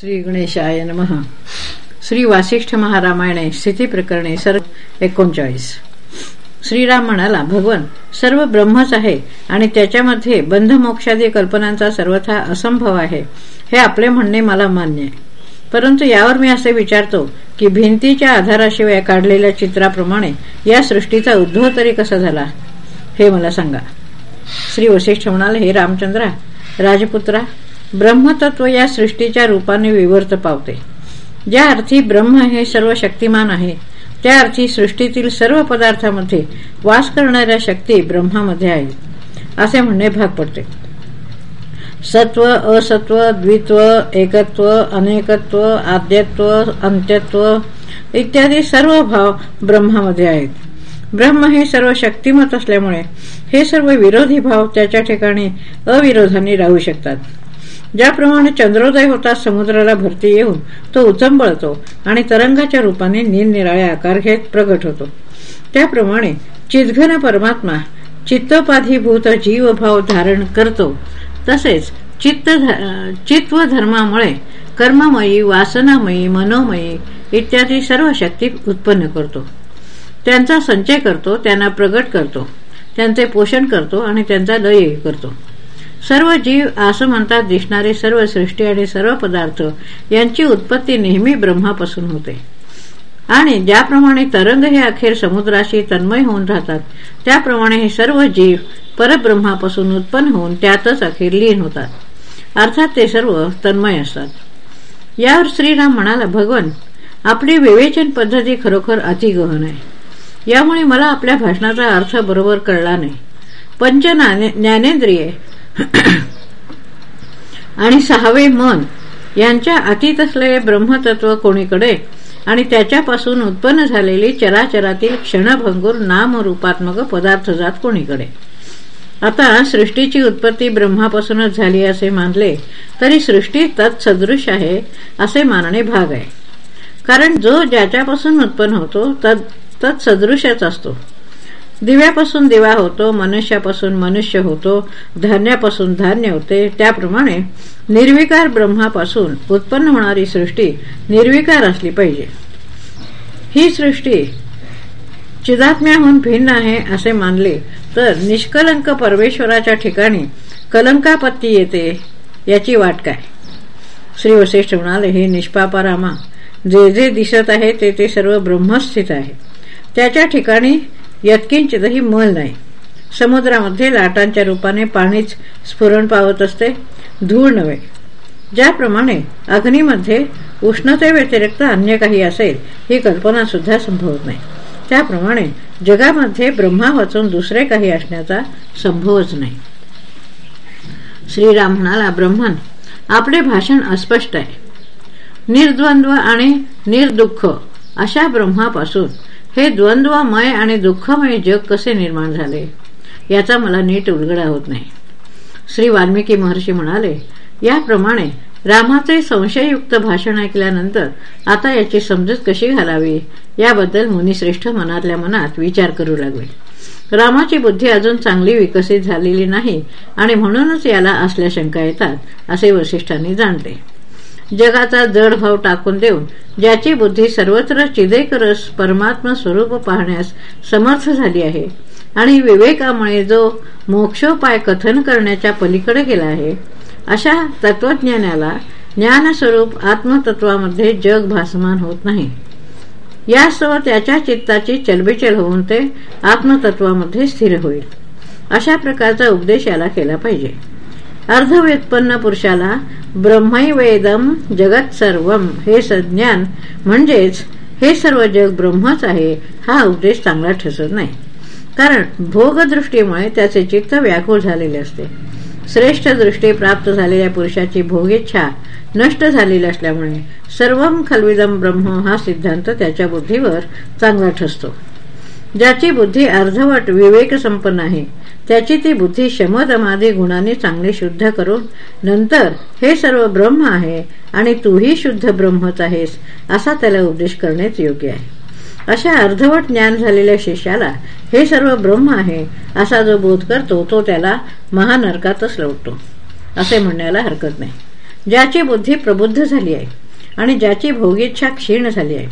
श्री गणेशाय नमः. श्री वासिष्ठ महारामायणे स्थिती प्रकरणे सर्व एकोणचाळीस. श्रीराम म्हणाला भगवान सर्व ब्रह्मच आहे आणि त्याच्यामध्ये बंधमोक्षादी कल्पनांचा सर्वथा असंभव आहे. हे आपले म्हणणे मला मान्य आहे. परंतु यावर मी असे विचारतो की भिंतीच्या आधाराशिवाय काढलेल्या चित्राप्रमाणे या सृष्टीचा उद्भव तरी कसा झाला? हे मला सांगा. श्री वशिष्ठ म्हणाले हे रामचंद्रा राजपुत्रा ब्रह्मतत्व या सृष्टीच्या रूपाने विवर्त पावते. ज्या अर्थी ब्रह्म हे सर्व शक्तिमान आहे त्या अर्थी सृष्टीतील सर्व पदार्थामध्ये वास करणाऱ्या शक्ती ब्रह्मामध्ये आहेत असे म्हणणे भाग पडते. सत्व असत्व द्वित्व एकत्व अनेकत्व आद्यत्व अंत्यत्व इत्यादी सर्व भाव ब्रह्मामध्ये आहेत. ब्रह्म हे सर्व शक्तिमत असल्यामुळे हे सर्व विरोधी भाव त्याच्या ठिकाणी अविरोधाने राहू शकतात. ज्याप्रमाणे चंद्रोदय होता समुद्राला भरती येऊन तो उचंबळतो आणि तरंगाच्या रूपाने निरनिराळे आकार घेत प्रगट होतो. त्याप्रमाणे चिदघन परमात्मा चित्तोपाधीभूत जीवभाव धारण करतो. तसेच चित्त चित्व धर्मामुळे कर्ममयी वासनामयी मनोमयी इत्यादी सर्व शक्ती उत्पन्न करतो. त्यांचा संचय करतो त्यांना प्रगट करतो त्यांचे पोषण करतो आणि त्यांचा लयही करतो. सर्व जीव असं म्हणतात दिसणारे सर्व सृष्टी आणि सर्व पदार्थ यांची उत्पत्ती नेहमी ब्रह्मापासून होते. आणि ज्याप्रमाणे तरंग हे अखेर समुद्राशी तन्मय होऊन राहतात त्याप्रमाणे हे सर्व जीव परब्रह्मापासून उत्पन्न होऊन त्यातच अखेर लीन होतात. अर्थात ते सर्व तन्मय असतात. यावर श्रीराम म्हणाला भगवान आपली विवेचन पद्धती खरोखर अतिगहन आहे. यामुळे मला आपल्या भाषणाचा अर्थ बरोबर कळला नाही. पंच ज्ञानेंद्रिये आणि सहावे मन. यांच्या अतीत असलेले ब्रह्मतत्व कोणीकडे? आणि त्याच्यापासून उत्पन्न झालेली चराचरातील क्षणभंगूर नामरूपात्मक पदार्थ जात कोणीकडे? आता सृष्टीची उत्पत्ती ब्रह्मापासूनच झाली असे मानले तरी सृष्टी तत्सदृश आहे असे मानणे भाग आहे. कारण जो ज्याच्यापासून उत्पन्न होतो तत्सदृशच असतो. दिव्यापासून दिवा होतो मनुष्यापासून मनुष्य होतो धान्यापासून धान्य होते. त्याप्रमाणे निर्विकार ब्रह्मापासून उत्पन्न होणारी सृष्टी निर्विकार असली पाहिजे. ही सृष्टी चिदात्म्याहून भिन्न आहे असे मानले तर निष्कलंक परमेश्वराच्या ठिकाणी कलंकापत्ती येते याची वाट काय? श्री वशिष्ठ म्हणाले हे निष्पापारामा जे जे दिसत आहे ते ते सर्व ब्रह्मस्थित आहे. त्याच्या ठिकाणी यत्किंचितही मल नाही. समुद्रामध्ये लाटांच्या रूपाने पाणीच स्फुरण पावत असते धूळ नव्हे. ज्याप्रमाणे अग्नीमध्ये उष्णतेव्यतिरिक्त अन्य काही असेल ही कल्पना सुद्धा संभवत नाही. त्याप्रमाणे जगामध्ये ब्रह्मा वाचून दुसरे काही असण्याचा संभवच नाही. श्रीराम म्हणाला ब्रह्मन आपले भाषण अस्पष्ट आहे. निर्द्वंद्व आणि निर्दुःख अशा ब्रह्मापासून हे द्वंद्वमय आणि दुःखमय जग कसे निर्माण झाले? याचा मला नीट उलगडा होत नाही. श्री वाल्मिकी महर्षी म्हणाले याप्रमाणे रामाचे संशययुक्त भाषण ऐकल्यानंतर आता याची समजूत कशी घालावी? याबद्दल मुनिश्रेष्ठ मनातल्या मनात विचार करू लागले. रामाची बुद्धी अजून चांगली विकसित झालेली नाही आणि म्हणूनच याला असल्या शंका येतात असे वशिष्ठांनी जाणले. जगाचा जड भाव टाकून देऊन ज्याची बुद्धी सर्वत्र चिदेकरस परमात्मा स्वरूप पाहण्यास समर्थ झाली आहे. आणि विवेकामुळे जो मोक्षोपाय कथन करण्याच्या पलीकडे गेला आहे अशा तत्वज्ञानाला ज्ञानस्वरूप आत्मतत्वामध्ये जग भासमान होत नाही. यासह त्याच्या चित्ताची चलबिचल होऊन ते आत्मतत्वामध्ये स्थिर होईल. अशा प्रकारचा उपदेश याला केला पाहिजे. अर्धव्युत्पन्न पुरुषाला ब्रह्मैवेदम जगत सर्वम हे संज्ञान म्हणजेच हे सर्व जग ब्रह्मच आहे हा उपदेश चांगला ठसत नाही. कारण भोगदृष्टीमुळे त्याचे चित्त व्याकुळ झालेले असते. श्रेष्ठ दृष्टी प्राप्त झालेल्या पुरुषाची भोगेच्छा नष्ट झालेली असल्यामुळे सर्वम खलविदम ब्रह्म हा सिद्धांत त्याच्या बुद्धीवर चांगला ठसतो. ज्याची बुद्धी अर्धवट विवेक संपन्न आहे त्याची ती बुद्धी शमदमादी गुणाने चांगली शुद्ध करून नंतर हे सर्व ब्रह्म आहे आणि तूही शुद्ध ब्रह्मच आहेस असा त्याला उपदेश करणेच योग्य आहे. अशा अर्धवट ज्ञान झालेल्या शिष्याला हे सर्व ब्रह्म आहे असा जो बोध करतो तो त्याला महानरकातच लोटतो. असे म्हणण्याला हरकत नाही. ज्याची बुद्धी प्रबुद्ध झाली आहे आणि ज्याची भोगीच्छा क्षीण झाली आहे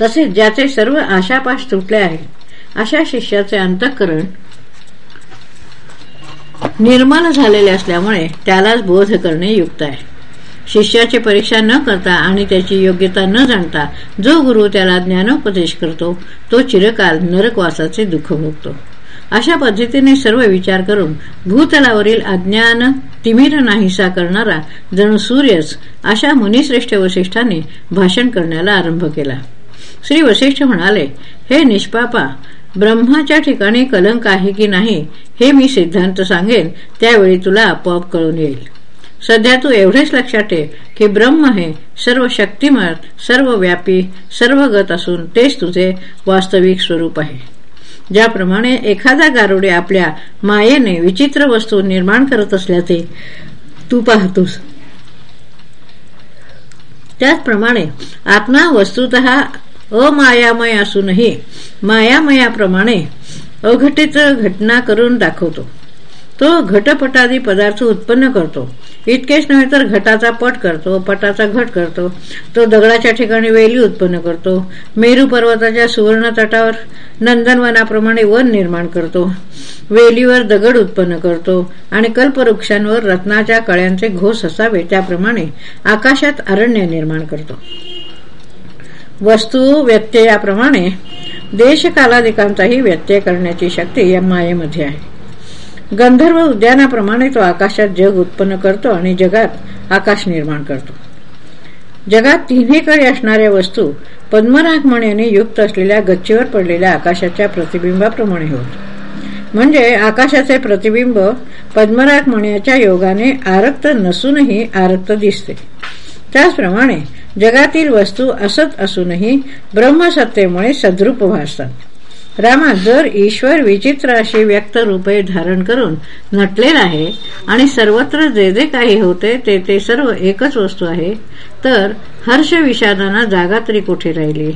तसेच ज्याचे सर्व आशापाश तुटले आहे अशा शिष्याचे अंतःकरण निर्मल झालेले असल्यामुळे त्यालाच बोध करणे युक्त आहे. शिष्याची परीक्षा न करता आणि त्याची योग्यता न जाणता जो गुरु त्याला ज्ञानोपदेश करतो तो चिरकाल नरकवासाचे दुःख भोगतो. अशा पद्धतीने सर्व विचार करून भूतलावरील अज्ञान तिमिर नाहीसा करणारा जणू सूर्यच अशा मुनिश्रेष्ठ वसिष्ठाने भाषण करण्याला आरंभ केला. श्री वसिष्ठ म्हणाले हे निष्पापा ब्रह्माच्या ठिकाणी कलंक आहे की नाही हे मी सिद्धांत सांगेन त्यावेळी तुला आपोआप कळून येईल. सध्या तू एवढेच लक्षात ठेव की ब्रह्म हे सर्व शक्तिमान सर्व व्यापी सर्व गत असून तेच तुझे वास्तविक स्वरूप आहे. ज्याप्रमाणे एखादा गारुडे आपल्या मायेने विचित्र वस्तू निर्माण करत असल्याचे तू पाहतोस. त्याचप्रमाणे आत्मा वस्तुत अमायामय असूनही मायामयाप्रमाणे अघटित घटना करून दाखवतो. तो घटपटादी पदार्थ उत्पन्न करतो. इतकेच नव्हे तर घटाचा पट करतो पटाचा घट करतो. तो दगडाच्या ठिकाणी वेली उत्पन्न करतो. मेरू पर्वताच्या सुवर्ण तटावर नंदनवनाप्रमाणे वन निर्माण करतो. वेलीवर दगड उत्पन्न करतो आणि कल्पवृक्षांवर रत्नाच्या कळ्यांचे घोस असावे त्याप्रमाणे आकाशात अरण्य निर्माण करतो. वस्तू व्यत्ययाप्रमाणे देशकालादिकांचाही व्यत्यय करण्याची शक्ती या मायेमध्ये आहे. गंधर्व उद्यानाप्रमाणे तो आकाशात जग उत्पन्न करतो आणि जगात आकाश निर्माण करतो. जगात तिन्हीकडे असणाऱ्या वस्तू पद्मरागमण्याने युक्त असलेल्या गच्चीवर पडलेल्या आकाशाच्या प्रतिबिंबाप्रमाणे होत. म्हणजे आकाशाचे प्रतिबिंब पद्मरागमण्याच्या योगाने आरक्त नसूनही आरक्त दिसते. त्याचप्रमाणे जगातील वस्तू असत असूनही ब्रह्मसत्तेमुळे सद्रूप भासतात. रामा जर ईश्वर विचित्र अशी व्यक्त रूपे धारण करून नटलेला आहे आणि सर्वत्र जे जे काही होते ते ते सर्व एकच वस्तू आहे तर हर्ष विषादाना जागा तरी कुठे राहिली?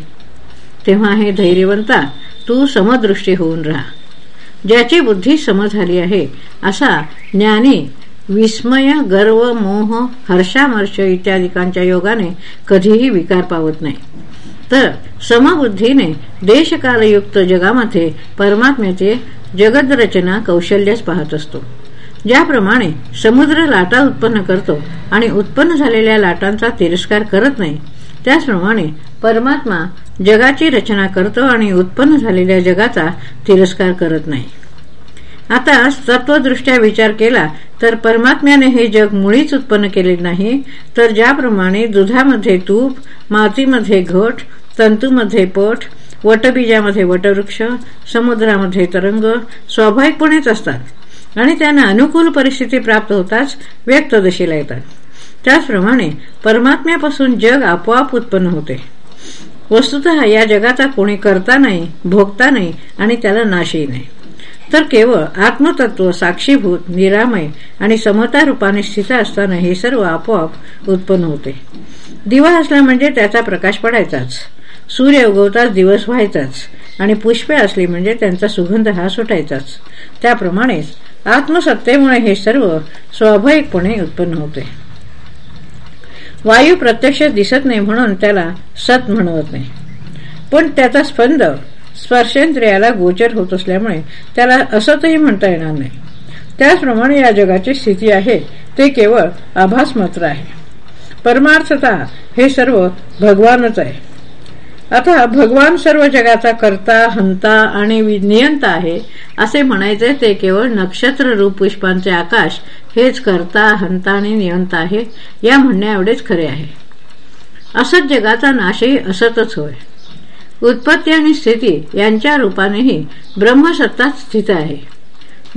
तेव्हा हे धैर्यवंता तू समदृष्टी होऊन राहा. ज्याची बुद्धी सम झाली आहे असा ज्ञानी विस्मय गर्व मोह हर्षामर्ष इत्यादिकांच्या योगाने कधीही विकार पावत नाही. तर समबुद्धीने देशकालयुक्त जगामध्ये परमात्म्याचे जगदरचना कौशल्यच पाहत असतो. ज्याप्रमाणे समुद्र लाटा उत्पन्न करतो आणि उत्पन्न झालेल्या लाटांचा तिरस्कार करत नाही त्याचप्रमाणे परमात्मा जगाची रचना करतो आणि उत्पन्न झालेल्या जगाचा तिरस्कार करत नाही. आता तत्वदृष्ट्या विचार केला तर परमात्म्याने हे जग मुळीच उत्पन्न केले नाही तर ज्याप्रमाणे दुधामध्ये तूप मातीमध्ये घट तंतूमध्ये पट वटबीजामध्ये वटवृक्ष समुद्रामध्ये तरंग स्वाभाविकपणेच असतात आणि त्यांना अनुकूल परिस्थिती प्राप्त होताच व्यक्त दशेला येतात. त्याचप्रमाणे परमात्म्यापासून जग आपोआप उत्पन्न होते. वस्तुत या जगाचा कोणी करता नाही भोगता नाही आणि त्याला नाशही नाही. तर केवळ आत्मतत्व साक्षीभूत निरामय आणि समता रूपाने स्थित असताना हे सर्व आपोआप उत्पन्न होते. दिवा असला म्हणजे त्याचा प्रकाश पडायचाच. सूर्य उगवताच दिवस व्हायचाच आणि पुष्पे असली म्हणजे त्यांचा सुगंध हा सुटायचाच. त्याप्रमाणेच आत्मसत्तेमुळे हे सर्व स्वाभाविकपणे उत्पन्न होते. वायू प्रत्यक्ष दिसत नाही म्हणून त्याला सत म्हणवत नाही. पण त्याचा स्पंद स्पर्शेंद्रियाला गोचर होत असल्यामुळे त्याला असतही म्हणता येणार नाही. त्याचप्रमाणे या जगाची स्थिती आहे ते केवळ आभास मात्र आहे. परमार्थता हे सर्व भगवानच आहे. आता भगवान सर्व जगाचा करता हंता आणि नियंता आहे असे म्हणायचे ते केवळ नक्षत्र रूप पुष्पांचे आकाश हेच करता हंता आणि नियंता आहे या म्हणण्या एवढेच खरे आहे. असत जगाचा नाशही असतच होय. उत्पत्ती आणि स्थिती यांच्या रूपानेही ब्रह्मसत्ताच स्थित आहे.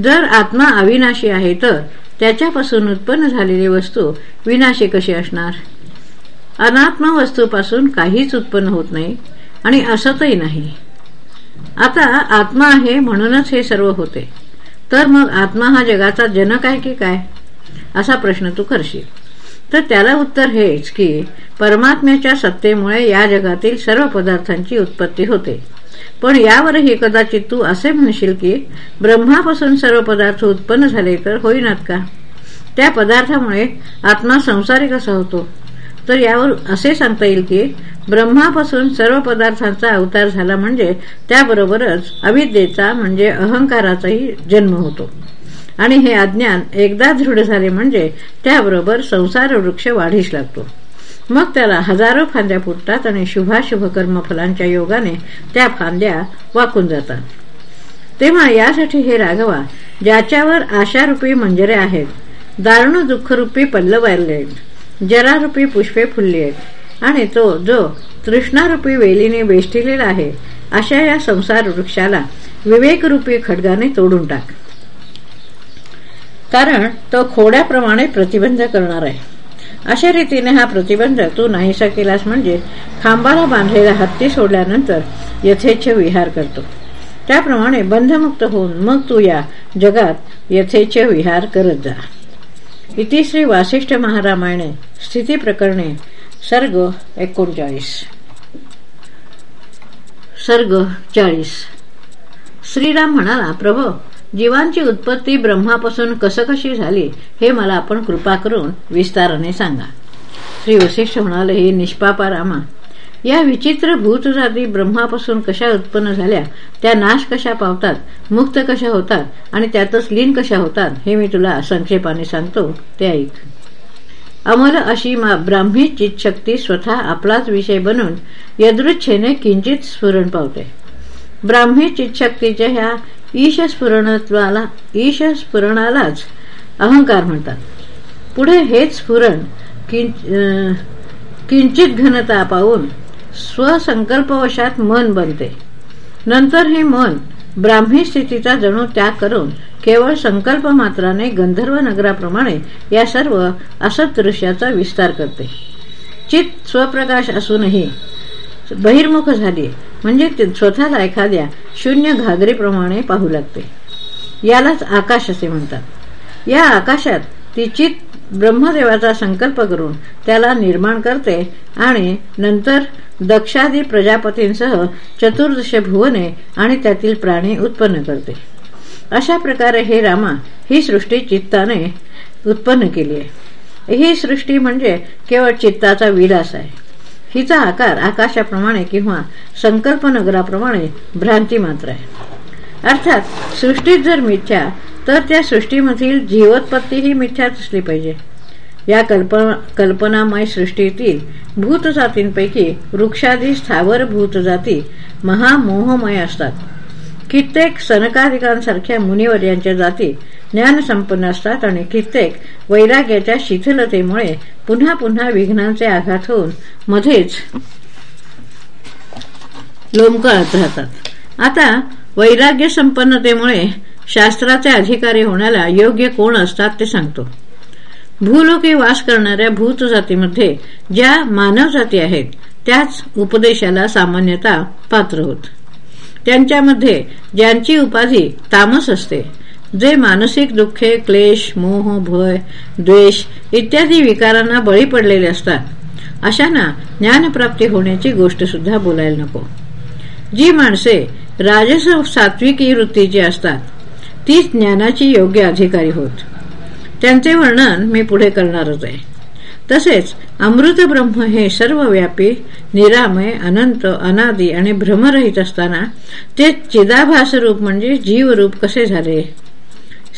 जर आत्मा अविनाशी आहे तर त्याच्यापासून उत्पन्न झालेली वस्तू विनाशी कशी असणार? अनात्म वस्तूपासून काहीच उत्पन्न होत नाही आणि असतही नाही. आता आत्मा आहे म्हणूनच हे सर्व होते. तर मग आत्मा हा जगाचा जनक आहे की काय? असा प्रश्न तू करशील. तर त्याला उत्तर हेच की परमात्म्याच्या सत्तेमुळे या जगातील सर्व पदार्थांची उत्पत्ती होते. पण यावरही कदाचित तू असे म्हणशील की ब्रह्मापासून सर्व पदार्थ उत्पन्न झाले तर होईनात का? त्या पदार्थामुळे आत्मा संसारी कसा होतो. तर यावर असे सांगता येईल की ब्रह्मापासून सर्व पदार्थांचा अवतार झाला म्हणजे त्याबरोबरच अविद्येचा म्हणजे अहंकाराचाही जन्म होतो. आणि हे अज्ञान एकदा दृढ झाले म्हणजे त्याबरोबर संसार वृक्ष वाढीस लागतो. मग त्याला हजारो फांद्या फुटतात आणि शुभाशुभ कर्मफलांच्या योगाने त्या फांद्या वाकून जातात. तेव्हा यासाठी हे राघवा ज्याच्यावर आशारूपी मंजरे आहेत दारुण दुःखरूपी पल्लव वारले जरारूपी पुष्पे फुलली आहेत आणि तो जो तृष्णारूपी वेलीने वेष्टिलेला आहे अशा या संसार वृक्षाला विवेकरूपी खडगाने तोडून टाक. कारण तो खोड्याप्रमाणे प्रतिबंध करणार आहे. अशा रीतीने हा प्रतिबंध तू नाहीसा केलास म्हणजे खांबाला बांधलेला हत्ती सोडल्यानंतर यथेच्छ विहार करतो. त्याप्रमाणे बंधमुक्त होऊन मग तू या जगात यथेच्छ विहार करत जा. इतिश्री वासिष्ठ महारामायणे स्थिती प्रकरणे सर्ग एकोणचाळीस. सर्ग चाळीस. श्रीराम म्हणाला प्रभो जीवांची उत्पत्ती ब्रह्मापासून कसं कशी झाली हे मला आपण कृपा करून विस्ताराने सांगा. श्री वशिष्ठ म्हणाले हे निष्पापा रामा या विचित्र भूतजाती ब्रह्मापासून कशा उत्पन्न झाल्या त्या नाश कशा पावतात मुक्त कशा होतात आणि त्यातच लीन कशा होतात हे मी तुला संक्षेपाने सांगतो ते ऐक. अमल अशी ब्राह्मी चितशक्ती स्वतः आपलाच विषय बनून यदृच्छेने किंचित स्फुरण पावते. ब्राह्मी चितशक्तीच्या ह्या ईशस्फुरणत्वाला ईशस्फुरणालाच अहंकार म्हणतात. पुढे हेच स्फुरण किंचित घनता पाहून स्वसंकल्पवशात मन बनते. नंतर हे मन ब्राह्मी स्थितीचा जणू त्याग करून केवळ संकल्प मात्राने गंधर्व नगराप्रमाणे या सर्व असत दृश्याचा विस्तार करते. चित स्वप्रकाश असूनही बहिर्मुख झाली म्हणजे स्वतःला एखाद्या शून्य घागरीप्रमाणे पाहू लागते. यालाच आकाश असे म्हणतात. या आकाशात ती चित ब्रह्मदेवाचा संकल्प करून त्याला निर्माण करते आणि नंतर दक्षादी प्रजापतींसह चतुर्दश भुवने आणि त्यातील प्राणी उत्पन्न करते. अशा प्रकारे हे रामा ही सृष्टी चित्ताने उत्पन्न केली आहे. ही सृष्टी म्हणजे केवळ चित्ताचा विलास आहे. हिचा आकार आकाशाप्रमाणे किंवा संकल्पनगराप्रमाणे भ्रांती मात्र आहे. अर्थात सृष्टीत जर मिथ्या तर त्या सृष्टीमधील जीवोत्पत्ती ही मिथ्याच असली पाहिजे. या कल्पना कल्पनामय सृष्टीतील भूतजातींपैकी वृक्षादी स्थावर भूतजाती महामोहमय असतात. कित्येक सनकाधिकांसारख्या मुनिवर्यांच्या जाती ज्ञानसंपन्न असतात आणि कित्येक वैराग्याच्या शिथिलतेमुळे पुन्हा पुन्हा विघ्नांचे आघात होऊन मध्येच लोंबकळत राहतात. आता वैराग्य संपन्नतेमुळे शास्त्राचे अधिकारी होण्याला योग्य कोण असतात ते सांगतो. भूलोकी वास करणाऱ्या भूत जातीमध्ये ज्या मानव जाती आहेत त्याच उपदेशाला सामान्यता पात्र होत. त्यांच्यामध्ये ज्यांची उपाधी तामस असते जे मानसिक दुःखे क्लेश मोह भय द्वेष इत्यादी विकारांना बळी पडलेले असतात अशांना ज्ञानप्राप्ती होण्याची गोष्ट सुद्धा बोलायला नको. जी माणसे राजस सात्विकी वृत्तीची असतात तीच ज्ञानाची योग्य अधिकारी होत. त्यांचे वर्णन मी पुढे करणारच आहे. तसेच अमृत ब्रह्म हे सर्व व्यापी निरामय अनंत अनादी आणि भ्रमरहित असताना ते चिदाभास रूप म्हणजे जीवरूप कसे झाले?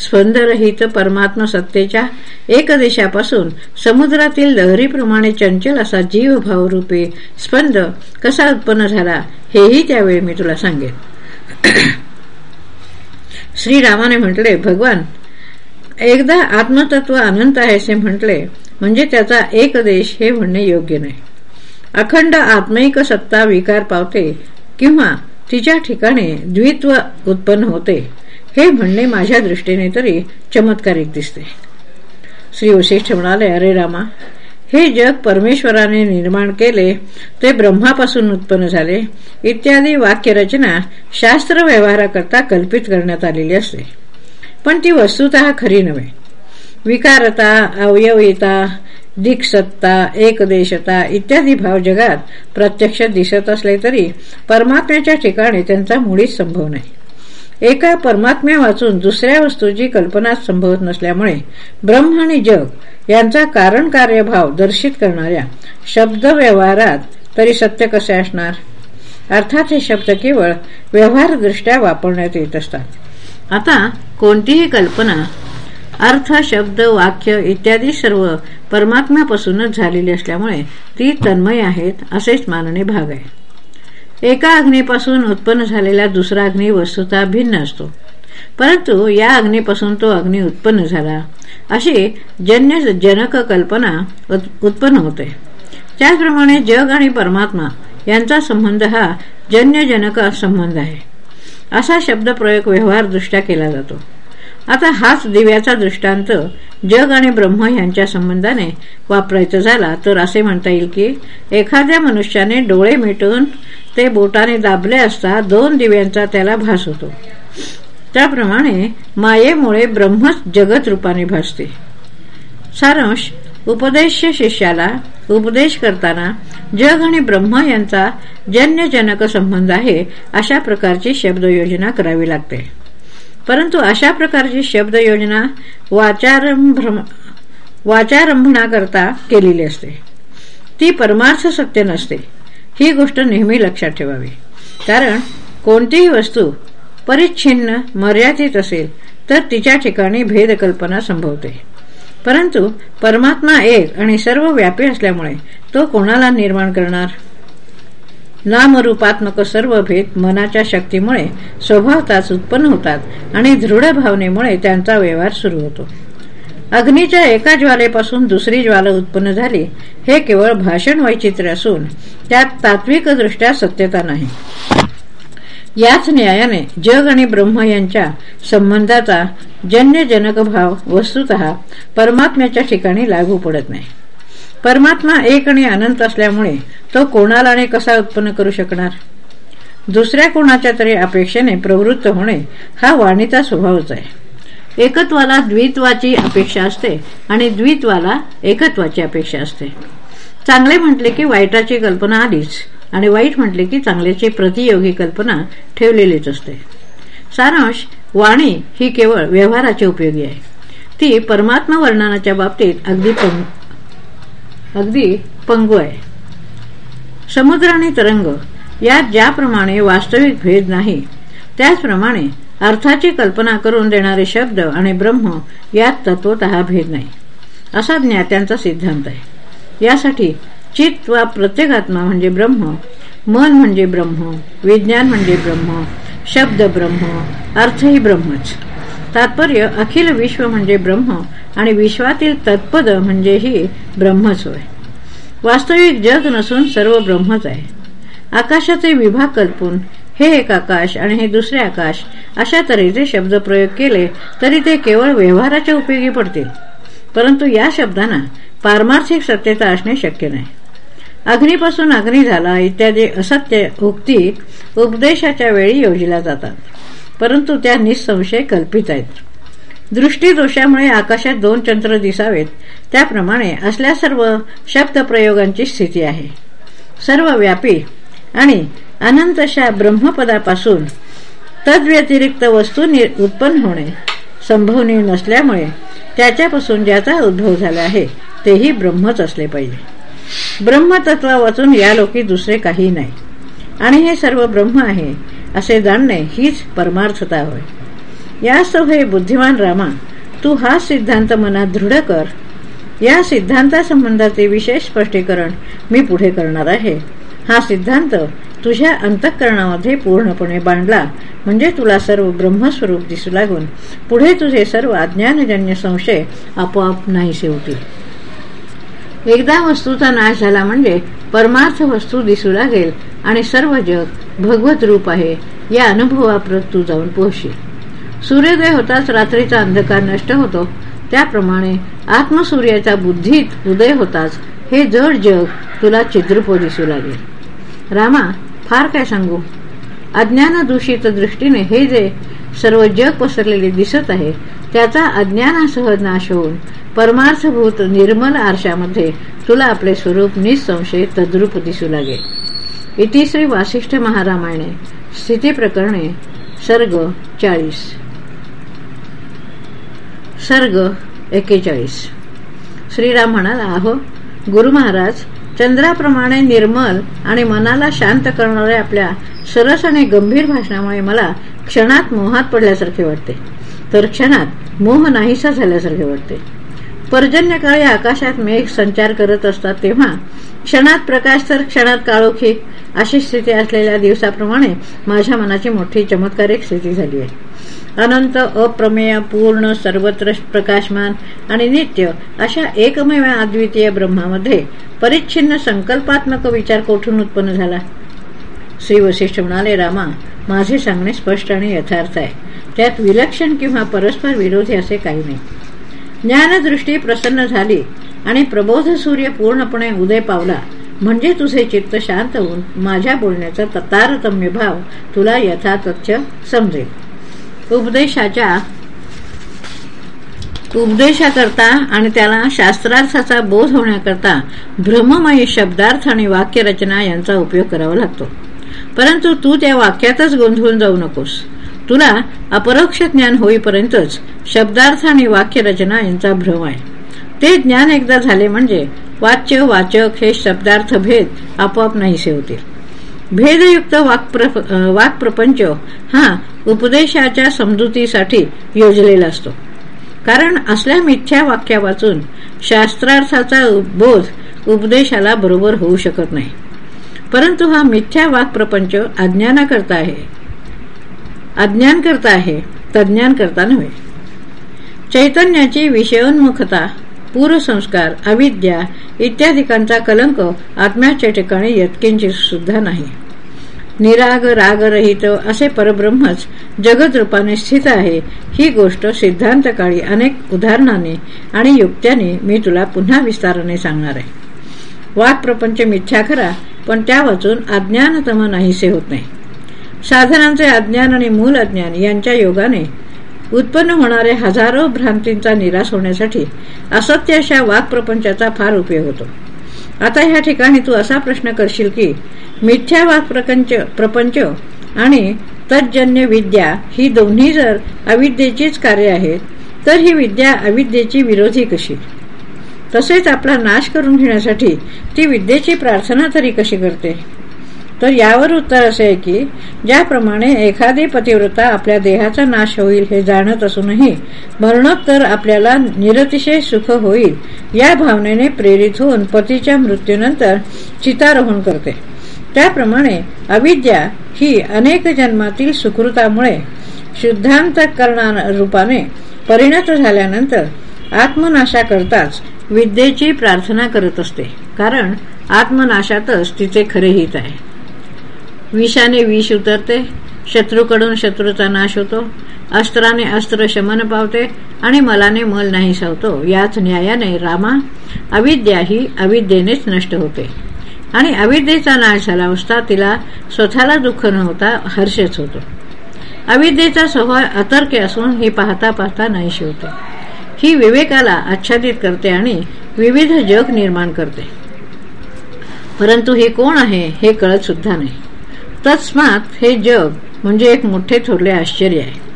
स्पंदरहित परमात्म सत्तेच्या एक देशापासून समुद्रातील लहरीप्रमाणे चंचल असा जीवभावरूपी स्पंद कसा उत्पन्न झाला हेही त्यावेळी मी तुला सांगेन. श्रीरामाने म्हटले भगवान एकदा आत्मतत्व अनंत आहे असे म्हटले म्हणजे त्याचा एक देश हे म्हणणे योग्य नाही. अखंड आत्मिक सत्ता विकार पावते किंवा तिच्या ठिकाणी द्वित्व उत्पन्न होते. हे म्हणणे माझ्या दृष्टीने तरी चमत्कारिक दिसते. श्री वशिष्ठ म्हणाले अरे रामा हे जग परमेश्वराने निर्माण केले ते ब्रह्मापासून उत्पन्न झाले. इत्यादी वाक्यरचना शास्त्र व्यवहाराकरता कल्पित करण्यात आलेली असते. पण ती वस्तुत खरी नव्हे. विकारता अवयविता दिक्सत्ता एकदेशता इत्यादी भाव जगात प्रत्यक्ष दिसत असले तरी परमात्म्याच्या ठिकाणी त्यांचा मुळीच संभव नाही. एका परमात्म्या वाचून दुसऱ्या वस्तूची कल्पना संभवत नसल्यामुळे ब्रह्म आणि जग यांचा कारण कार्यभाव दर्शित करणाऱ्या शब्द व्यवहारात तरी सत्य कसे असणार? अर्थात हे शब्द केवळ व्यवहारदृष्ट्या वापरण्यात येत असतात. आता कोणतीही कल्पना अर्थ शब्द वाक्य इत्यादी सर्व परमात्म्यापासूनच झालेली असल्यामुळे ती तन्मय आहेत असेच मानणे भाग आहे. एका अग्नीपासून उत्पन्न झालेला दुसरा अग्नी वस्तुता भिन्न असतो. परंतु या अग्नीपासून तो अग्नी उत्पन्न झाला. अशी जन्य जनक कल्पना उत्पन्न होते. त्याचप्रमाणे जग आणि परमात्मा यांचा संबंध हा जन्यजनक संबंध आहे. असा शब्दप्रयोग व्यवहारदृष्ट्या केला जातो. आता हाच दिव्याचा दृष्टांत जग आणि ब्रह्म यांच्या संबंधाने वापरायचा झाला तर असे म्हणता येईल की एखाद्या मनुष्याने डोळे मिटून ते बोटाने दाबले असता दोन दिव्यांचा त्याला भास होतो. त्याप्रमाणे मायेमुळे ब्रह्मच जगत रूपाने भासते. सारांश उपदेश शिष्याला उपदेश करताना जग आणि ब्रह्म यांचा जन्यजनक संबंध आहे अशा प्रकारची शब्दयोजना करावी लागते. परंतु अशा प्रकारची शब्द योजना वाचारंभणाकरता केलेली असते. ती परमार्थ सत्य नसते. ही गोष्ट नेहमी लक्षात ठेवावी. कारण कोणतीही वस्तू परिच्छिन्न मर्यादित असेल तर तिच्या ठिकाणी भेदकल्पना संभवते. परंतु परमात्मा एक आणि सर्व व्यापी असल्यामुळे तो कोणाला निर्माण करणार? नामरूपात्मक सर्व भेद मनाच्या शक्तीमुळे स्वभावताच उत्पन्न होतात आणि दृढ भावनेमुळे त्यांचा व्यवहार सुरू होतो. अग्नीच्या एका ज्वालेपासून दुसरी ज्वाला उत्पन्न झाली. हे केवळ भाषण वैचित्र्य असून त्यात तात्विकदृष्ट्या सत्यता नाही. याच न्यायाने जग आणि ब्रह्म यांच्या संबंधाचा जन्यजनक भाव वस्तुत परमात्म्याच्या ठिकाणी लागू पडत नाही. परमात्मा एक आणि अनंत असल्यामुळे तो कोणाला आणि कसा उत्पन्न करू शकणार? दुसऱ्या कोणाच्या तरी अपेक्षेने प्रवृत्त होणे हा वाणीचा स्वभावच आहे. एकत्वाला द्वित्वाची अपेक्षा असते आणि द्वित्वाला एकत्वाची अपेक्षा असते. चांगले म्हटले की वाईटाची कल्पना आलीच आणि वाईट म्हटले की चांगल्याची प्रतियोगी कल्पना ठेवलेलीच असते. सारांश वाणी ही केवळ व्यवहाराची उपयोगी आहे. ती परमात्मा वर्णनाच्या बाबतीत अगदी अगदी पंगू आहे. समुद्र आणि तरंग यात ज्याप्रमाणे वास्तविक भेद नाही त्याचप्रमाणे अर्थाची कल्पना करून देणारे शब्द आणि ब्रह्म यात तत्वत भेद नाही. असा ज्ञात्यांचा सिद्धांत आहे. यासाठी चित्त वा प्रत्येकात्मा म्हणजे ब्रह्म मन म्हणजे ब्रह्म विज्ञान म्हणजे ब्रह्म शब्द ब्रह्म अर्थही ब्रह्मच. तात्पर्य अखिल विश्व म्हणजे ब्रह्म आणि विश्वातील तत्पद म्हणजेही ब्रह्मच होय. वास्तविक जग नसून सर्व ब्रह्मच आहे. आकाशाचे विभाग कल्पून हे एक आकाश आणि हे दुसरे आकाश अशा तऱ्हेचे शब्द प्रयोग केले तरी ते केवळ व्यवहाराच्या उपयोगी पडतील. परंतु या शब्दांना पारमार्थिक सत्यता असणे शक्य नाही. अग्नीपासून अग्नी झाला इत्यादी असत्य उक्ती उपदेशाच्या वेळी योजल्या जातात. परंतु त्या निसंशय कल्पित आहेत. दृष्टीदोषामुळे आकाशात दोन चंद्र दिसावेत त्याप्रमाणे असल्या सर्व शब्दप्रयोगांची स्थिती आहे. सर्व व्यापी आणि अनंतशा ब्रह्मपदापासून तद्व्यतिरिक्त वस्तू उत्पन्न होणे संभवनीय नसल्यामुळे त्याच्यापासून ज्याचा उद्भव झाला आहे तेही ब्रह्मच असले पाहिजे. ब्रह्मतत्वा वाचून या लोकी दुसरे काही नाही. आणि हे सर्व ब्रह्म आहे असे जाणणे हीच परमार्थता होय. यास्तव हे बुद्धिमान रामा तू हा सिद्धांत मनात दृढ कर. या सिद्धांतासंबंधाचे विशेष स्पष्टीकरण मी पुढे करणार आहे. हा सिद्धांत तुझ्या अंतःकरणामध्ये पूर्णपणे बांधला. म्हणजे तुला सर्व ब्रह्मस्वरूप दिसू लागून. पुढे तुझे सर्व अज्ञानजन्य संशय आपोआप नाहीसे होतील. एकदा वस्तूचा नाश झाला म्हणजे परमार्थ वस्तू दिसू लागेल आणि सर्व जग भगवत रूप आहे. या अनुभवाप्रत तू जाऊन पोहशील. सूर्योदय होताच रात्रीचा अंधकार नष्ट होतो. त्याप्रमाणे आत्मसूर्याचा बुद्धीत उदय होताच हे जड जग तुला चिद्रपो दिसू लागेल. रामा फार काय सांगू? अज्ञान दूषित दृष्टीने हे जे सर्व जग पसरलेले दिसत आहे त्याचा अज्ञानासह नाश होऊन परमार्थभूत निर्मल आरशामध्ये तुला आपले स्वरूप निसंशय तद्रूप दिसू लागेल. इतिश्री वासिष्ठ महारामायणे स्थिती प्रकरणे सर्ग चाळीस. सर्ग एकेचाळीस. श्रीराम म्हणाला अहो गुरु महाराज चंद्राप्रमाणे निर्मल आणि मनाला शांत करणाऱ्या आपल्या सरस आणि गंभीर भाषणामुळे मला क्षणात मोहात पडल्यासारखे वाटते. तर क्षणात मोह नाहीसा झाल्यासारखे वाटते. पर्जन्यकाळी आकाशात मेघ संचार करत असतात तेव्हा क्षणात प्रकाश तर क्षणात काळोखी अशी स्थिती असलेल्या दिवसाप्रमाणे माझ्या मनाची मोठी चमत्कारिक स्थिती झाली आहे. अनंत अप्रमेय पूर्ण सर्वत्र प्रकाशमान आणि नित्य अशा एकमेव अद्वितीय ब्रह्मामध्ये परिच्छिन्न संकल्पात्मक विचार कोठून उत्पन्न झाला? श्री वशिष्ठ म्हणाले रामा माझे सांगणे स्पष्ट आणि यथार्थ आहे. त्यात विलक्षण किंवा परस्पर विरोधी असे काही नाही. ज्ञानदृष्टी प्रसन्न झाली आणि प्रबोध सूर्य पूर्णपणे उदय पावला. म्हणजे तुझे चित्त शांत होऊन माझ्या बोलण्याचा तारतम्य भाव तुला यथातथ्य समजेल. उपदेशाच्या उपदेशाकरता आणि त्याला शास्त्रार्थाचा बोध होण्याकरता भ्रममयी शब्दार्थ आणि वाक्यरचना यांचा उपयोग करावा लागतो. परंतु तू त्या वाक्यातच गोंधळून जाऊ नकोस. तुला अपरोक्ष ज्ञान होईपर्यंतच शब्दार्थ आणि वाक्यरचना यांचा भ्रम आहे. ते ज्ञान एकदा झाले म्हणजे वाच्य वाचक हे शब्दार्थ भेद आपोआप नाहीसे होतील. भेदयुक्त वाक्प्रपंच हा उपदेशाच्या समजुतीसाठी योजलेला असतो. कारण असल्या मिथ्या वाक्या वाचून शास्त्रार्थाचा बोध उपदेशाला बरोबर होऊ शकत नाही. परंतु हा मिथ्या वाक्प्रपंच अज्ञानाकरता आहे. अज्ञान करता आहे तज्ञान करता नव्हे. चैतन्याची विषयोन्मुखता पूर्वसंस्कार अविद्या इत्यादिकांचा कलंक आत्म्याच्या ठिकाणी यत्किंचित सुद्धा नाही. निराग रागरहित असे परब्रह्मच जगद रूपाने स्थित आहे ही गोष्ट सिद्धांतकाळी अनेक उदाहरणाने आणि युक्त्याने मी तुला पुन्हा विस्ताराने सांगणार आहे. वाक्प्रपंच प्रपंच मिथ्या खरा पण त्या वाचून अज्ञानतम नाहीसे होत नाही. साधनांचे अज्ञान आणि मूल अज्ञान यांच्या योगाने उत्पन्न होणारे हजारो भ्रांतींचा निराश होण्यासाठी असत्य अशा वाक्प्रपंचाचा फार उपयोग होतो. आता ह्या ठिकाणी तू असा प्रश्न करशील की मिथ्या वाक्प्रपंच प्रपंच आणि तज्जन्य विद्या ही दोन्ही जर अविद्येचीच कार्य आहेत तर ही विद्या अविद्येची विरोधी कशी? तसेच आपला नाश करून घेण्यासाठी ती विद्येची प्रार्थना तरी कशी करते? तर यावर उत्तर असे आहे की ज्याप्रमाणे एखादी पतिव्रता आपल्या देहाचा नाश होईल हे जाणत असूनही मरणोत्तर आपल्याला निरतिशय सुख होईल या भावनेने प्रेरित होऊन पतीच्या मृत्यूनंतर चितारोहण करते. त्याप्रमाणे अविद्या ही अनेक जन्मातील सुकृतामुळे शुद्धांतकरणा रूपाने परिणत झाल्यानंतर आत्मनाशा करताच विद्येची प्रार्थना करत असते. कारण आत्मनाशातच तिचे खरे हित आहे. विषाने विष उतरते शत्रूकडून शत्रूचा नाश होतो अस्त्राने अस्त्र शमन पावते आणि मलाने मल नाही सावतो. याच न्यायाने रामा अविद्या ही अविद्येनेच नष्ट होते. आणि अविद्येचा नाश झाला असता तिला स्वतःला दुःख न होता हर्षच होतो. अविद्येचा स्वभाव अतर्क असून ही पाहता पाहता नाहीशी होते. ही विवेकाला आच्छादित करते आणि विविध जग निर्माण करते. परंतु हे कोण आहे हे कळत सुद्धा नाही. तस्मात हे जग म्हणजे एक मोठे थोरले आश्चर्य आहे.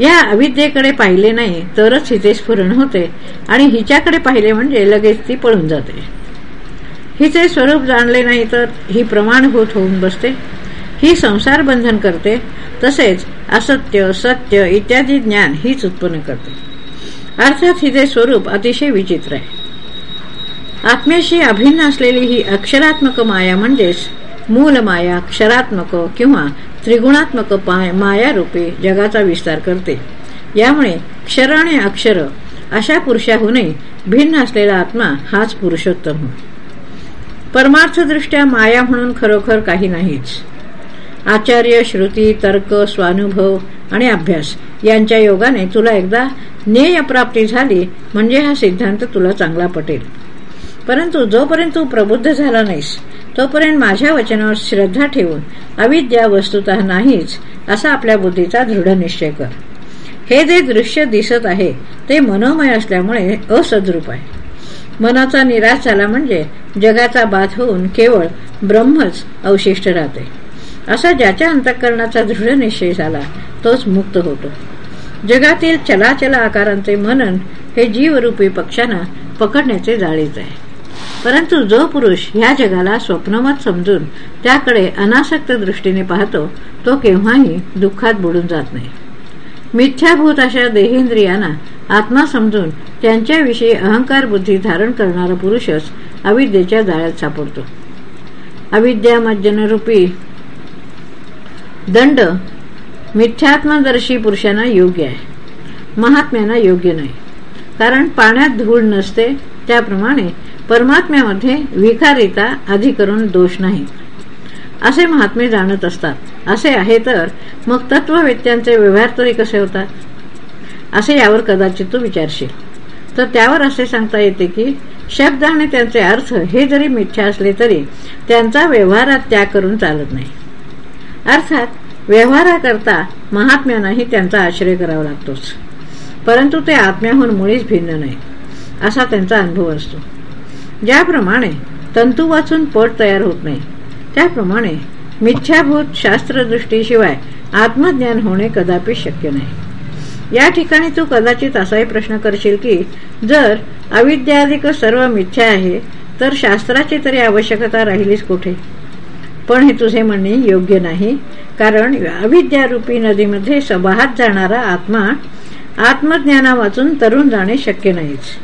या अविद्येकडे पाहिले नाही तरच हिचे स्फुरण होते आणि हिच्याकडे पाहिले म्हणजे लगेच ती पळून जाते. हिचे स्वरूप जाणले नाही तर ही प्रमाणभूत होऊन बसते. ही संसार बंधन करते तसेच असत्य सत्य इत्यादी ज्ञान हीच उत्पन्न करते. अर्थात हिचे स्वरूप अतिशय विचित्र आहे. आत्म्याशी अभिन्न असलेली ही अक्षरात्मक माया म्हणजेच मूल माया क्षरात्मक किंवा त्रिगुणात्मक माया रूपे जगाचा विस्तार करते. यामुळे क्षर आणि अक्षर अशा पुरुषाहूनही भिन्न असलेला आत्मा हाच पुरुषोत्तम. परमार्थदृष्ट्या माया म्हणून खरोखर काही नाहीच. आचार्य श्रुती तर्क स्वानुभव आणि अभ्यास यांच्या योगाने तुला एकदा ज्ञेयप्राप्ती झाली म्हणजे हा सिद्धांत तुला चांगला पटेल. परंतु जोपर्यंत तू प्रबुद्ध झाला नाहीस तोपर्यंत माझ्या वचनावर श्रद्धा ठेवून अविद्या वस्तुत नाहीच असा आपल्या बुद्धीचा दृढ निश्चय कर. हे जे दृश्य दिसत आहे ते मनोमय असल्यामुळे असद्रूप आहे. मनाचा निराश झाला म्हणजे जगाचा बाध होऊन केवळ ब्रह्मच अवशिष्ट राहते. असा ज्याच्या अंतःकरणाचा दृढ निश्चय झाला तोच मुक्त होतो. जगातील चलाचला आकारांचे मनन हे जीवरूपी पक्षांना पकडण्याचे जाळीच आहे. परंतु जो पुरुष ह्या जगाला स्वप्नमत समजून त्याकडे अनासक्त दृष्टीने पाहतो तो केव्हाही दुःखात बुडून जात नाही. मिथ्याभूत अशा देहेंद्रियांना आत्मा समजून त्यांच्याविषयी अहंकार बुद्धी धारण करणारा पुरुषच अविद्येच्या जाळ्यात सापडतो. अविद्यामज्जनरूपी दंड मिथ्यात्मदर्शी पुरुषांना योग्य आहे. महात्म्यांना योग्य नाही. कारण पाण्यात धूळ नसते त्याप्रमाणे परमात्म्यामध्ये विकारिता अधिकरण दोष नाही. असे महात्मे जाणत असतात. असे आहे तर मग तत्ववेत्यांचे व्यवहार तरी कसे होतात? असे यावर कदाचित तू विचारशील. तर त्यावर असे सांगता येते की शब्द आणि त्यांचे अर्थ हे जरी मिथ्या असले तरी त्यांचा व्यवहारात त्याग करून चालत नाही. अर्थात व्यवहाराकरता महात्म्यांनाही त्यांचा आश्रय करावा लागतोच. परंतु ते आत्म्याहून मुळीच भिन्न नाही. असा त्यांचा अनुभव असतो. ज्याप्रमाणे तंतू वाचून पट तयार होत नाही त्याप्रमाणे मिथ्याभूत शास्त्रदृष्टीशिवाय आत्मज्ञान होणे कदापि शक्य नाही. या ठिकाणी तू कदाचित असाही प्रश्न करशील की जर अविद्याधिक सर्व मिथ्या आहे तर शास्त्राची तरी आवश्यकता राहिलीच कुठे? पण हे तुझे म्हणणे योग्य नाही कारण अविद्यारूपी नदीमध्ये सबाहात जाणारा आत्मा आत्मज्ञाना वाचून तरुण जाणे शक्य नाहीच.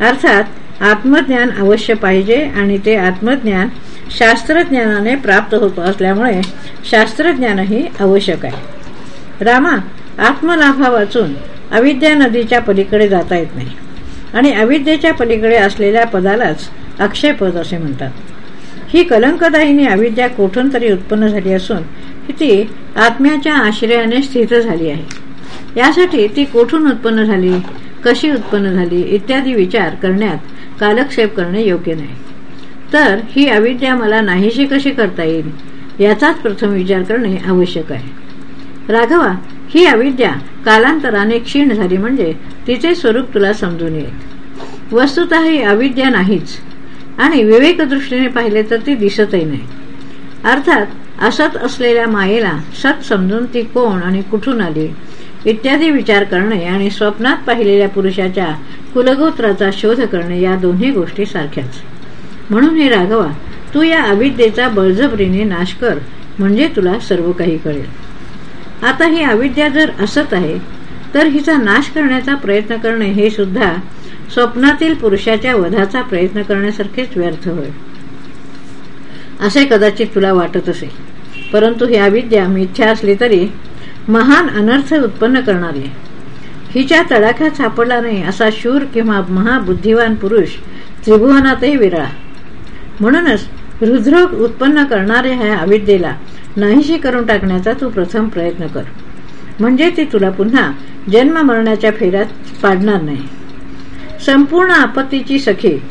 अर्थात आत्मज्ञान अवश्य पाहिजे आणि ते आत्मज्ञान शास्त्रज्ञानाने प्राप्त होत असल्यामुळे शास्त्रज्ञानही आवश्यक आहे. रामा आत्मलाभा वाचून अविद्या नदीच्या पलीकडे जाता येत नाही आणि अविद्येच्या पलीकडे असलेल्या पदालाच अक्षयपद असे म्हणतात. ही कलंकदायिनी अविद्या कोठून तरी उत्पन्न झाली असून ती आत्म्याच्या आश्रयाने स्थित झाली आहे. यासाठी ती कोठून उत्पन्न झाली कशी उत्पन्न झाली इत्यादी विचार करण्यात कालक्षेप करणे योग्य नाही. तर ही अविद्या मला नाहीशी कशी करता येईल? याचाच प्रथम विचार करणे आवश्यक आहे. राघवा ही अविद्या कालांतराने क्षीण झाली म्हणजे तिचे स्वरूप तुला समजून येईल. वस्तुत ही अविद्या नाहीच. आणि विवेकदृष्टीने पाहिले तर ती दिसतही नाही. अर्थात असत असलेल्या मायेला सत समजून ती कोण आणि कुठून आली? इत्यादी विचार करणे आणि स्वप्नात पाहिलेल्या पुरुषाच्या कुलगोत्राचा शोध करणे या दोन्ही गोष्टी सारख्याच. म्हणून हे राघवा तू या अविद्येचा बळजबरीने नाश कर म्हणजे तुला सर्व काही कळेल. आता ही अविद्या जर असत आहे तर हिचा नाश करण्याचा प्रयत्न करणे हे सुद्धा स्वप्नातील पुरुषाच्या वधाचा प्रयत्न करण्यासारखेच व्यर्थ होय. असे कदाचित तुला वाटत असेल परंतु ही अविद्या मिथ्या असली तरी महान अनर्थ उत्पन्न करणारी. हिच्या तडाख्यात सापडला नाही असा शूर किंवा महाबुद्धिवान पुरुष त्रिभुवनातही विरळा. म्हणूनच हृदरोग उत्पन्न करणाऱ्या ह्या अविद्येला नाहीशी करून टाकण्याचा तू प्रथम प्रयत्न कर. म्हणजे ती तुला पुन्हा जन्म मरण्याच्या फेऱ्यात पाडणार नाही. संपूर्ण आपत्तीची सखी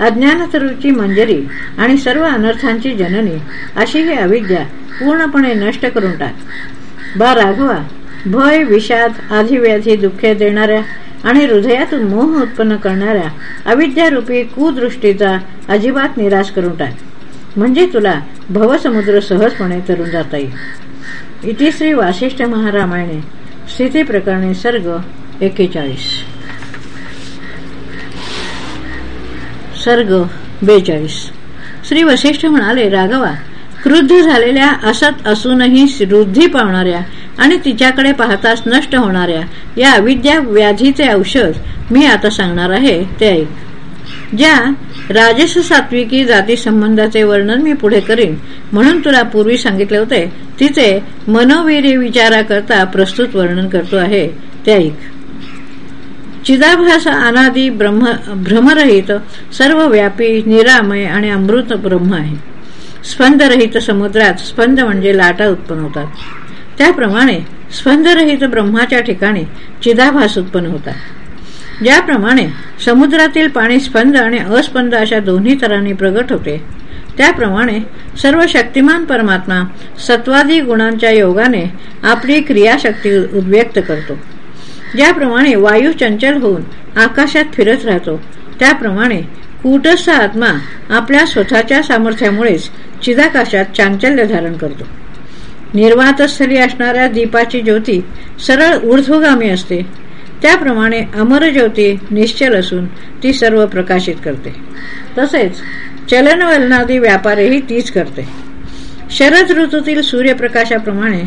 अज्ञानतरूची मंजरी आणि सर्व अनर्थांची जननी अशी ही अविद्या पूर्णपणे नष्ट करून टाक. बा राघवा भय विषाद आधीव्याधी दुःखे देणाऱ्या आणि हृदयातून मोह उत्पन्न करणाऱ्या अविद्यारूपी कुदृष्टीचा अजिबात निराश करून टाक. म्हणजे तुला भवसमुद्र सहजपणे तरून जाता येईल. इति श्री वासिष्ठ महारामायणे स्थिती प्रकरणे सर्ग एकेचाळीस. सर्ग बेचाळीस. श्री वशिष्ठ म्हणाले राघवा क्रुद्ध झालेल्या असत असूनही वृद्धी पावणाऱ्या आणि तिच्याकडे पाहताच नष्ट होणाऱ्या या अविद्या व्याधीचे औषध मी आता सांगणार आहे ते ऐक. ज्या राजस सात्विकी जाती संबंधाचे वर्णन मी पुढे करीन म्हणून तुला पूर्वी सांगितले होते तिचे मनोवीर्य विचाराकरता प्रस्तुत वर्णन करतो आहे ते ऐक. चिदाभास अनादी ब्रह्म भ्रमरहित सर्व व्यापी निरामय आणि अमृत ब्रह्म आहे. स्पंदरहित समुद्रात स्पंद म्हणजे लाटा उत्पन्न होतात. त्याप्रमाणे स्पंदरहित ब्रह्माच्या ठिकाणी चिदाभास उत्पन्न होतात. ज्याप्रमाणे समुद्रातील पाणी स्पंद आणि अस्पंद अशा दोन्ही तरांनी प्रगट होते त्याप्रमाणे सर्व शक्तिमान परमात्मा सत्वादी गुणांच्या योगाने आपली क्रियाशक्ती उद्व्यक्त करतो. ज्याप्रमाणे वायू चंचल होऊन आकाशात फिरत राहतो त्याप्रमाणे कूटस्थ आत्मा आपल्या स्वतःच्या सामर्थ्यामुळेच चिदाकाशात चांचल्य धारण करतो. निर्वातस्थली असणाऱ्या दीपाची ज्योती सरळ ऊर्ध्वगामी असते. त्याप्रमाणे अमर ज्योती निश्चल असून ती सर्व प्रकाशित करते. तसेच चलनवलनादी व्यापारही तीच करते. शरद ऋतूतील सूर्यप्रकाशाप्रमाणे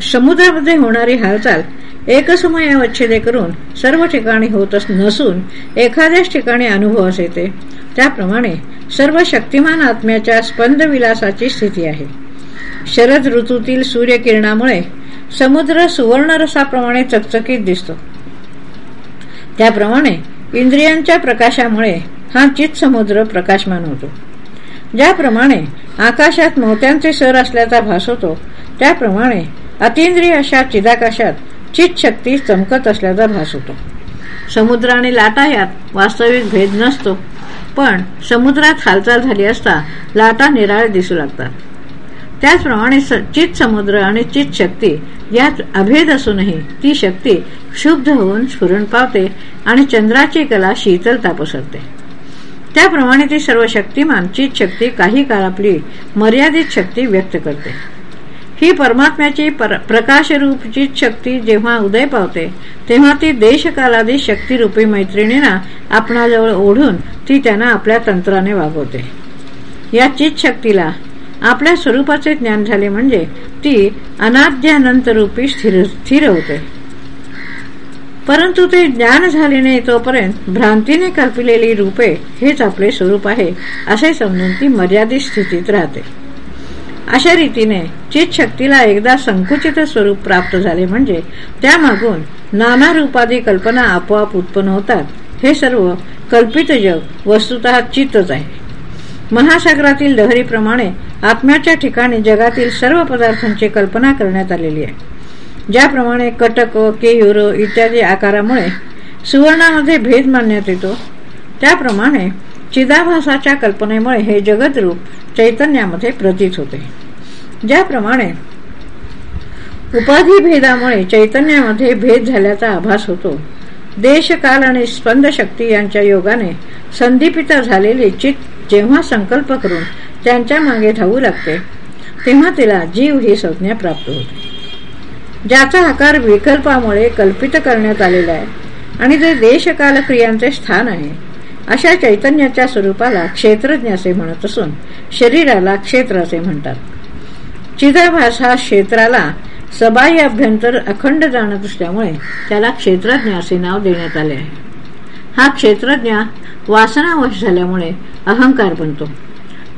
समुद्रामध्ये होणारी हालचाल एकसमय अवच्छेदे करून सर्व ठिकाणी होत नसून एखाद्याच ठिकाणी अनुभवास येते त्याप्रमाणे सर्व शक्तिमान आत्म्याच्या स्पंदविलासाची स्थिती आहे. शरद ऋतूतील सूर्यकिरणामुळे समुद्र सुवर्णरसाप्रमाणे चकचकीत दिसतो. त्याप्रमाणे इंद्रियांच्या प्रकाशामुळे हा चित समुद्र प्रकाशमान होतो. ज्याप्रमाणे आकाशात मोत्यांचे सर असल्याचा भास होतो त्याप्रमाणे अतिंद्रिय अशा चिदाकाशात चित शक्ती चमकत असल्याचा भास होतो. समुद्र आणि लाटा यात वास्तविक भेद नसतो पण समुद्रात हालचाल झाली असता लाटा निराळ दिसू लागतात. त्याचप्रमाणे चित समुद्र आणि चित शक्ती यात अभेद असूनही ती शक्ती शुद्ध होऊन स्फुरण पावते आणि चंद्राची कला शीतलता पसरते. त्याप्रमाणे ती सर्व शक्तिमान चित शक्ती काही काळ आपली मर्यादित शक्ती व्यक्त करते. ही परमात्म्याची प्रकाशरूप चित शक्ती जेव्हा उदय पावते तेव्हा ती देशकालादी शक्तीरूपी मैत्रिणींना आपणाजवळ ओढून ती त्यांना आपल्या तंत्राने वागवते. या चितशक्तीला आपल्या स्वरूपाचे ज्ञान झाले म्हणजे ती अनाद्यानंतरूपी स्थिर स्थिर होते. परंतु ते ज्ञान झाले नाही तोपर्यंत भ्रांतीने कल्पिलेली रूपे हेच आपले स्वरूप आहे असे समजून ती मर्यादित स्थितीत राहते. अशा रीतीने चित शक्तीला एकदा संकुचित स्वरूप प्राप्त झाले म्हणजे त्यामागून नाना रूपादी कल्पना आपोआप उत्पन्न होतात. हे सर्व कल्पित जग वस्तुत चितच आहे. महासागरातील लहरीप्रमाणे आत्म्याच्या ठिकाणी जगातील सर्व पदार्थांची कल्पना करण्यात आलेली आहे. ज्याप्रमाणे कटक केयुर इत्यादी आकारामुळे सुवर्णामध्ये भेद मानण्यात येतो. त्याप्रमाणे चिदाभासाच्या कल्पनेमुळे हे जगदरूप चैतन्यामध्ये प्रतीत होते. ज्याप्रमाणे उपाधी भेदामुळे चैतन्यामध्ये भेद झाल्याचा आभास होतो देशकाल आणि स्पंद शक्ती यांच्या योगाने संदीपिता झालेली चित जेव्हा संकल्प करून त्यांच्या मागे धावू लागते तेव्हा तिला जीव ही संज्ञा प्राप्त होते. ज्याचा आकार विकल्पामुळे कल्पित करण्यात आलेला आहे आणि जे देशकाल क्रियांचे स्थान आहे अशा चैतन्याच्या स्वरूपाला क्षेत्रज्ञ असे म्हणत असून शरीराला क्षेत्र असे म्हणतात. चिदाभास हा क्षेत्राला सबाई अभ्यंतर अखंड जाणत असल्यामुळे त्याला क्षेत्रज्ञ असे नाव देण्यात आले आहे. हा क्षेत्रज्ञ वासनावश झाल्यामुळे अहंकार बनतो.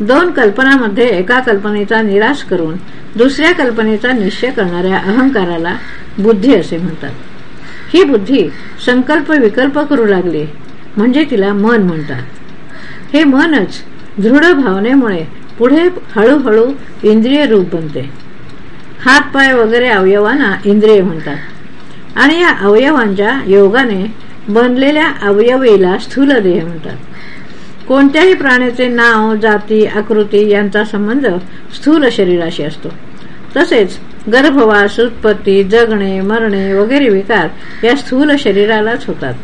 दोन कल्पनामध्ये एका कल्पनेचा निराश करून दुसऱ्या कल्पनेचा निश्चय करणाऱ्या अहंकाराला बुद्धी असे म्हणतात. ही बुद्धी संकल्प विकल्प करू लागली म्हणजे तिला मन म्हणतात. हे मनच दृढ भावनेमुळे पुढे हळूहळू इंद्रिय रूप बनते. हात पाय वगैरे अवयवांना इंद्रिय म्हणतात. आणि या अवयवांच्या योगाने बनलेल्या अवयवीला स्थूल देह म्हणतात. कोणत्याही प्राण्याचे नाव जाती आकृती यांचा संबंध स्थूल शरीराशी असतो. तसेच गर्भवास उत्पत्ती जगणे मरणे वगैरे विकार या स्थूल शरीरालाच होतात.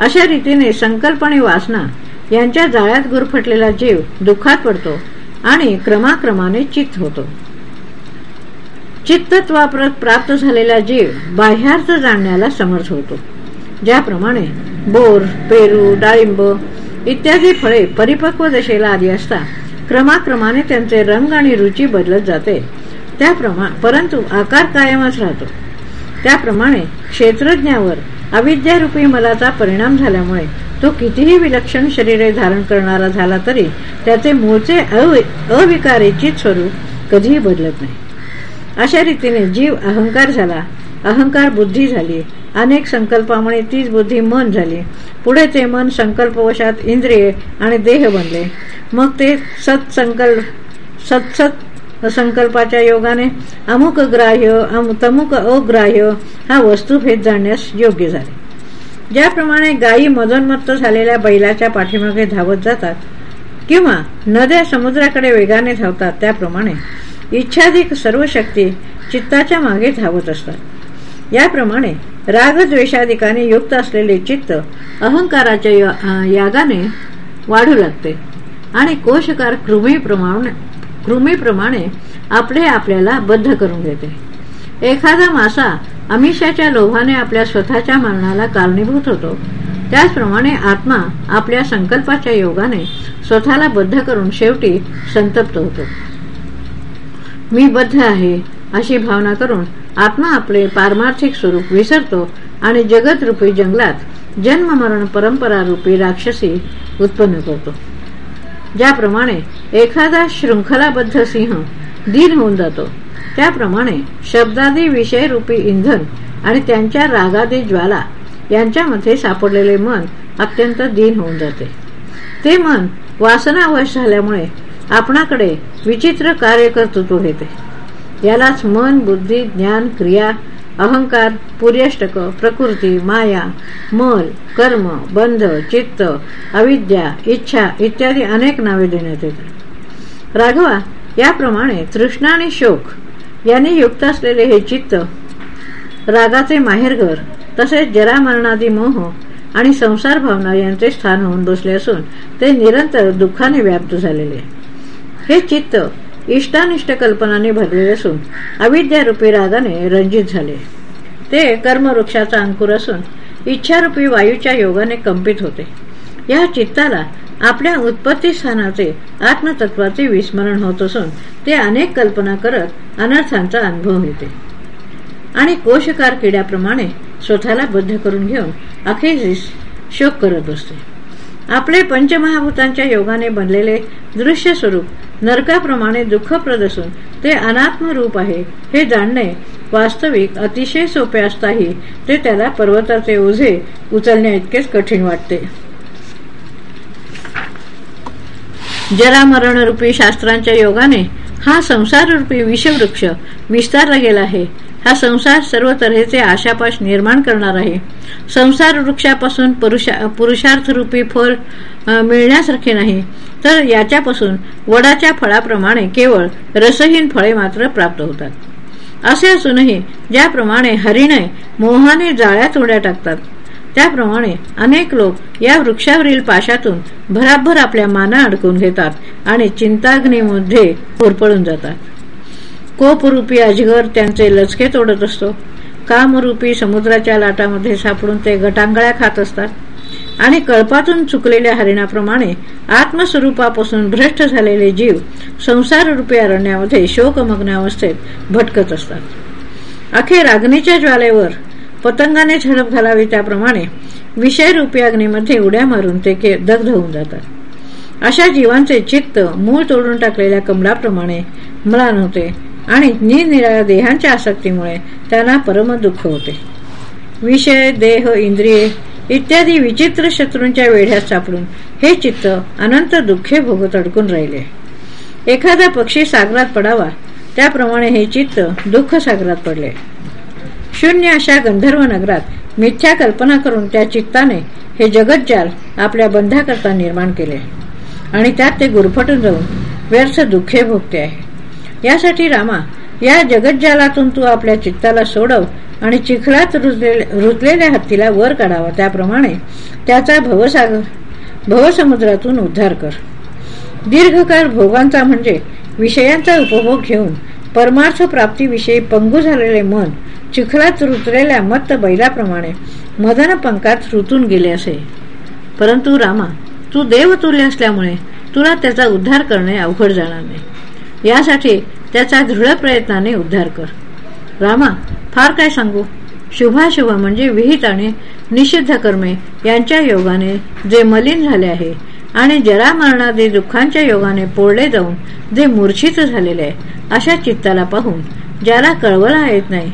अशा रीतीने संकल्प आणि वासना यांच्या जाळ्यात गुरफटलेला जीव दुःखात पडतो आणि क्रमाक्रमाने चित्त होतो. चित्तत्वाप्रत प्राप्त झालेला जीव बाह्यार्थ जाणण्याला समर्थ होतो. ज्याप्रमाणे बोर पेरू डाळिंब इत्यादी फळे परिपक्व दशेला आली असता क्रमाक्रमाने त्यांचे रंग आणि रुची बदलत जाते. त्याप्रमाणे परंतु आकार कायमच राहतो. त्याप्रमाणे क्षेत्रज्ञावर अविद्यारूपी मलाचा परिणाम झाल्यामुळे तो कितीही विलक्षण शरीरे धारण करणारा झाला तरी त्याचे मूळचे अविकारीचित स्वरूप कधीही बदलत नाही. अशा रीतीने जीव अहंकार झाला अहंकार बुद्धी झाली अनेक संकल्पामुळे तीच बुद्धी मन झाली. पुढे ते मन संकल्पवशात इंद्रिय आणि देह बनले. मग ते सत्संकल्प सत्सत संकल्पाच्या योगाने अमुक ग्राह्य तमुक अग्राह्य हा वस्तुभेद जाणण्यास योग्य झाले. ज्याप्रमाणे गायी मदनमत्त झालेल्या बैलाच्या पाठीमागे धावत जातात किंवा नद्या समुद्राकडे वेगाने धावतात त्याप्रमाणे इच्छाधिक सर्व शक्ती चित्ताच्या मागे धावत असतात. याप्रमाणे रागद्वेषाधिकाने युक्त असलेले चित्त अहंकाराच्या यागाने वाढू लागते आणि कोशकार कृमीप्रमाणे कृमीप्रमाणे आपले आपल्याला बद्ध करून घेते एखादा मासा अमिषाच्या लोभाने आपल्या स्वतःच्या मरणाला कारणीभूत होतो. त्याचप्रमाणे आत्मा आपल्या संकल्पाच्या योगाने स्वतःला बद्ध करून शेवटी संतप्त होतो. मी बद्ध आहे अशी भावना करून आत्मा आपले पारमार्थिक स्वरूप विसरतो आणि जगतरूपी जंगलात जन्म मरण परंपरा रूपी राक्षसी उत्पन्न करतो. ज्याप्रमाणे एखादा शृंखलाबद्ध सिंह दीन होऊन जातो त्याप्रमाणे शब्दादी विषयरूपी इंधन आणि त्यांच्या रागादी ज्वाला यांच्यामध्ये सापडलेले मन अत्यंत दीन होऊन जाते. ते मन वासनावश झाल्यामुळे आपणाकडे विचित्र कार्यकर्तृत्व घेते यालाच मन बुद्धी ज्ञान क्रिया अहंकार पुर्यष्टक प्रकृती माया मल कर्म बंध चित्त अविद्या इच्छा इत्यादी अनेक नावे देण्यात येतात. राघवा याप्रमाणे तृष्णा आणि शोक यांनी युक्त असलेले हे चित्त रागाचे माहेरघर तसेच जरामरणादी मोह आणि संसार भावना यांचे स्थान होऊन बसले असून ते निरंतर दुःखाने व्याप्त झालेले. हे चित्त इष्टानिष्ट कल्पनाने भरलेले असून अविद्यारूपी रागाने रंजित झाले. ते कर्मवृक्षाचा अंकुर असून इच्छारूपी वायूच्या योगाने कंपित होते. या चित्ताला आपल्या उत्पत्ती स्थानाचे आत्मतत्वाचे विस्मरण होत असून ते अनेक कल्पना करत अनर्थांचा अनुभव येते आणि कोशकार किड्याप्रमाणे स्वतःला बद्ध करून घेऊन अखेरीस शोक करत बसते. आपले पंचमहाभूतांच्या योगाने बनलेले दृश्य स्वरूप नरकाप्रमाणे दुःखप्रद असून ते अनात्म रूप आहे हे जाणणे वास्तविक अतिशय सोपे असताही ते त्याला पर्वताचे ओझे उचलण्या इतकेच कठीण वाटते. जरामरण रूपी शास्त्रांच्या योगाने हा संसार रूपी विषवृक्ष विस्तारला गेला आहे. हा संसार सर्व तऱ्हेचे आशापाश निर्माण करणार आहे. संसार वृक्षापासून पुरुषार्थ रूपी फळ मिळण्यासारखे नाही. तर याच्यापासून वडाच्या फळाप्रमाणे केवळ रसहीन फळे मात्र प्राप्त होतात. असे असूनही ज्याप्रमाणे हरिणे मोहाने जाळ्यात उड्या टाकतात त्याप्रमाणे अनेक लोक या वृक्षावरील पाशातून भराभर आपल्या माना अडकून घेतात आणि चिंताग्नीमध्ये होरपळून जातात. कोपरूपी अजगर त्यांचे लचके तोडत असतो. कामरूपी समुद्राच्या लाटामध्ये सापडून ते गटांगळ्या खात असतात. आणि कळपातून चुकलेल्या हरिणाप्रमाणे आत्मस्वरूपापासून भ्रष्ट झालेले जीव संसाररूपी अरण्यामध्ये शोकमग्न अवस्थेत भटकत असतात. अखेर अग्नीच्या ज्वालेवर पतंगाने झडप घालावी त्याप्रमाणे विषयरूपी अग्नीमध्ये उड्या मारून ते दग्ध होऊन जातात. अशा जीवांचे चित्त मूळ तोडून टाकलेल्या कमलाप्रमाणे म्लान होते. आणि निरनिराळ्या देहांच्या आसक्तीमुळे त्यांना परम दुःख होते. विषय देह इंद्रिये इत्यादी विचित्र शत्रूंच्या वेढ्यात सापडून हे चित्त अनंत दुःखे भोगत अडकून राहिले. एखादा पक्षी सागरात पडावा त्याप्रमाणे हे चित्त दुःख सागरात पडले. शून्य अशा गंधर्व नगरात मिथ्या कल्पना करून त्या चित्ताने हे जगज्जाल आपल्या बंधाकरता निर्माण केले. आणि त्यात ते गुरफटून जाऊन व्यर्थ दुःखे भोगते आहे. यासाठी रामा या जगज्जालातून तू आपल्या चित्ताला सोडव आणि चिखलात रुजलेल्या हत्तीला वर काढावा. त्याप्रमाणे त्याचा भवसागर भवसमुद्रातून उद्धार कर. दीर्घकाळ भोगांचा म्हणजे विषयांचा उपभोग घेऊन परमार्थ प्राप्तीविषयी पंगू झालेले मन चिखलात रुतलेल्या मत्त बैलाप्रमाणे मदन पंकात रुतून गेले असे. परंतु रामा तू देवतुल्य असल्यामुळे तुला त्याचा उद्धार करणे अवघड जाणार नाही. यासाठी त्याचा दृढ प्रयत्नाने उद्धार कर. रामा फार काय सांगू? शुभाशुभ म्हणजे विहित आणि निषिद्ध कर्मे यांच्या योगाने जे मलिन झाले आहे आणि जरा मरणादे दुःखांच्या योगाने पोळले जाऊन जे मूर्छित झालेले आहे अशा चित्ताला पाहून ज्याला कळवला येत नाही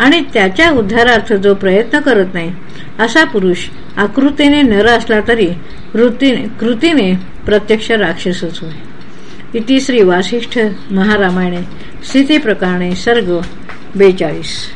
आणि त्याच्या उद्धारार्थ जो प्रयत्न करत नाही असा पुरुष आकृतीने नर असला तरी कृतीने प्रत्यक्ष राक्षसच होय. इति श्री वासिष्ठ महारामायणे स्थिती सर्ग बेचाळीस.